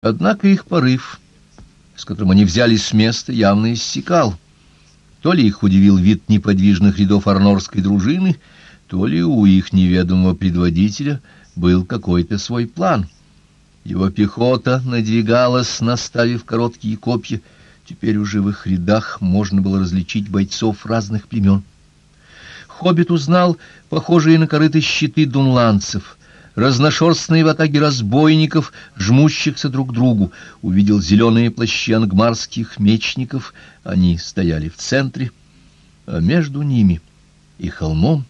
Однако их порыв, с которым они взялись с места, явно иссякал. То ли их удивил вид неподвижных рядов арнорской дружины, то ли у их неведомого предводителя был какой-то свой план. Его пехота надвигалась, наставив короткие копья. Теперь уже в их рядах можно было различить бойцов разных племен. Хоббит узнал похожие на корыты щиты дунланцев — разношерстные ватаги разбойников, жмущихся друг к другу, увидел зеленые плащи ангмарских мечников, они стояли в центре, а между ними и холмом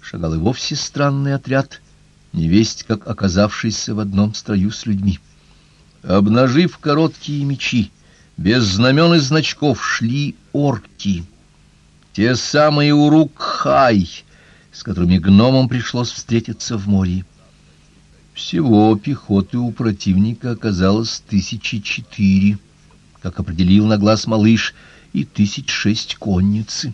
шагал и вовсе странный отряд, невесть как оказавшийся в одном строю с людьми. Обнажив короткие мечи, без знамен и значков шли орки, те самые Урук-Хай, с которыми гномам пришлось встретиться в море. Всего пехоты у противника оказалось тысячи четыре, как определил на глаз малыш, и тысяч шесть конницы.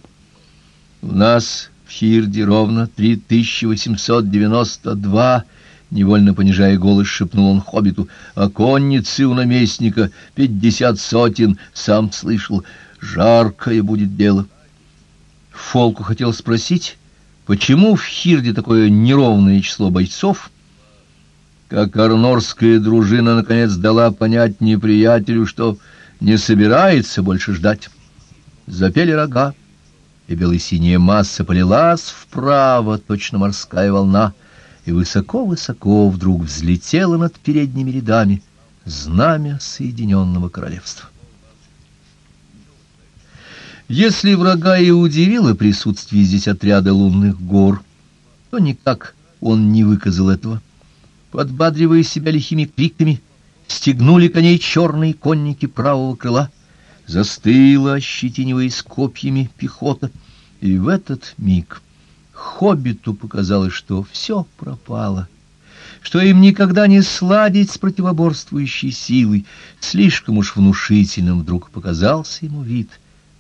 У нас в Хирде ровно три тысячи восемьсот девяносто два, невольно понижая голос, шепнул он хоббиту, а конницы у наместника пятьдесят сотен, сам слышал, жаркое будет дело. Фолку хотел спросить, почему в Хирде такое неровное число бойцов, как арнорская дружина наконец дала понять неприятелю, что не собирается больше ждать. Запели рога, и бело-синяя масса полилась вправо, точно морская волна, и высоко-высоко вдруг взлетело над передними рядами знамя Соединенного Королевства. Если врага и удивило присутствие здесь отряда лунных гор, то никак он не выказал этого подбадривая себя лихими криками, стегнули коней черные конники правого крыла, застыла, ощетиниваясь копьями пехота, и в этот миг хоббиту показалось, что все пропало, что им никогда не сладить с противоборствующей силой, слишком уж внушительным вдруг показался ему вид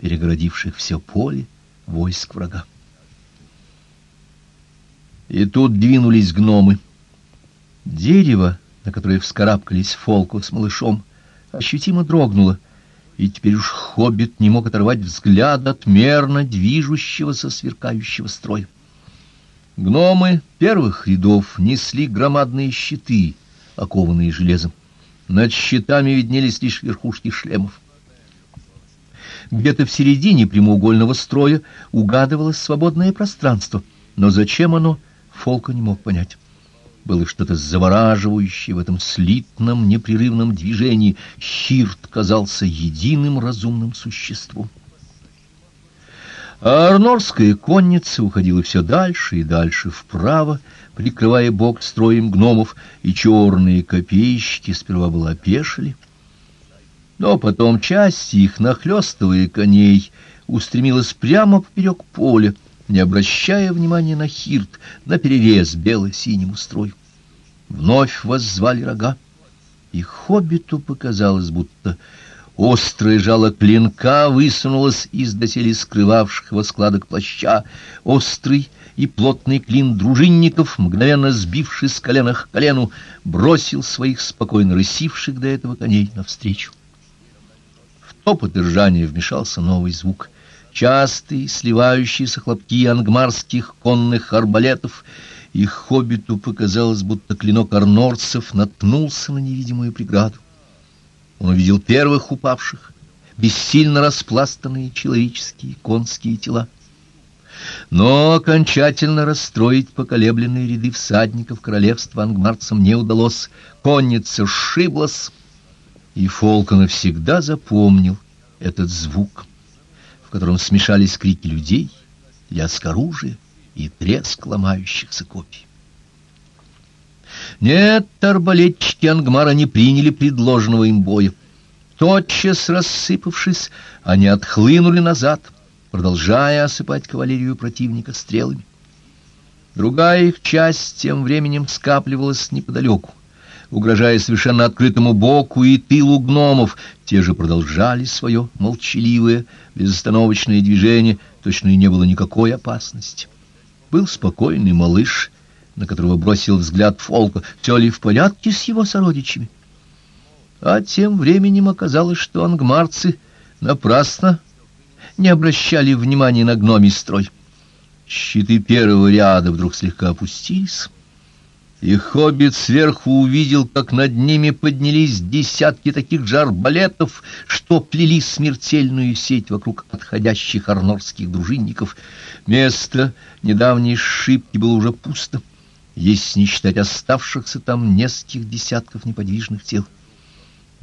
перегородивших все поле войск врага. И тут двинулись гномы. Дерево, на которое вскарабкались Фолку с малышом, ощутимо дрогнуло, и теперь уж хоббит не мог оторвать взгляд от мерно движущегося сверкающего строя. Гномы первых рядов несли громадные щиты, окованные железом. Над щитами виднелись лишь верхушки шлемов. Где-то в середине прямоугольного строя угадывалось свободное пространство, но зачем оно, Фолка не мог понять. Было что-то завораживающее в этом слитном, непрерывном движении. Хирт казался единым разумным существом. А арнорская конница уходила все дальше и дальше вправо, прикрывая бок строем гномов, и черные копейщики сперва было опешили. Но потом часть их, нахлёстывая коней, устремилась прямо поперек поля, не обращая внимания на хирт, на перерез бело-синему строю. Вновь воззвали рога, и хоббиту показалось, будто острое жало клинка высунулось из доселе скрывавших его складок плаща, острый и плотный клин дружинников, мгновенно сбившись с колена к колену, бросил своих спокойно рысивших до этого коней навстречу. В топот и ржание вмешался новый звук — частые сливающиеся хлопки ангмарских конных арбалетов, и хоббиту показалось, будто клинок арнорцев наткнулся на невидимую преграду. Он увидел первых упавших, бессильно распластанные человеческие конские тела. Но окончательно расстроить поколебленные ряды всадников королевства ангмарцам не удалось. Конница сшиблась, и Фолка навсегда запомнил этот звук в котором смешались крики людей, лязг оружия и треск ломающихся копий. Нет, арбалетчики Ангмара не приняли предложенного им боя. Тотчас рассыпавшись, они отхлынули назад, продолжая осыпать кавалерию противника стрелами. Другая их часть тем временем скапливалась неподалеку угрожая совершенно открытому боку и тылу гномов. Те же продолжали свое молчаливое, безостановочное движение, точно и не было никакой опасности. Был спокойный малыш, на которого бросил взгляд Фолка, все ли в порядке с его сородичами. А тем временем оказалось, что ангмарцы напрасно не обращали внимания на гномий строй. Щиты первого ряда вдруг слегка опустились, и хоббит сверху увидел, как над ними поднялись десятки таких же арбалетов, что плели смертельную сеть вокруг отходящих арнорских дружинников. Место недавней шибки было уже пусто, если не считать оставшихся там нескольких десятков неподвижных тел.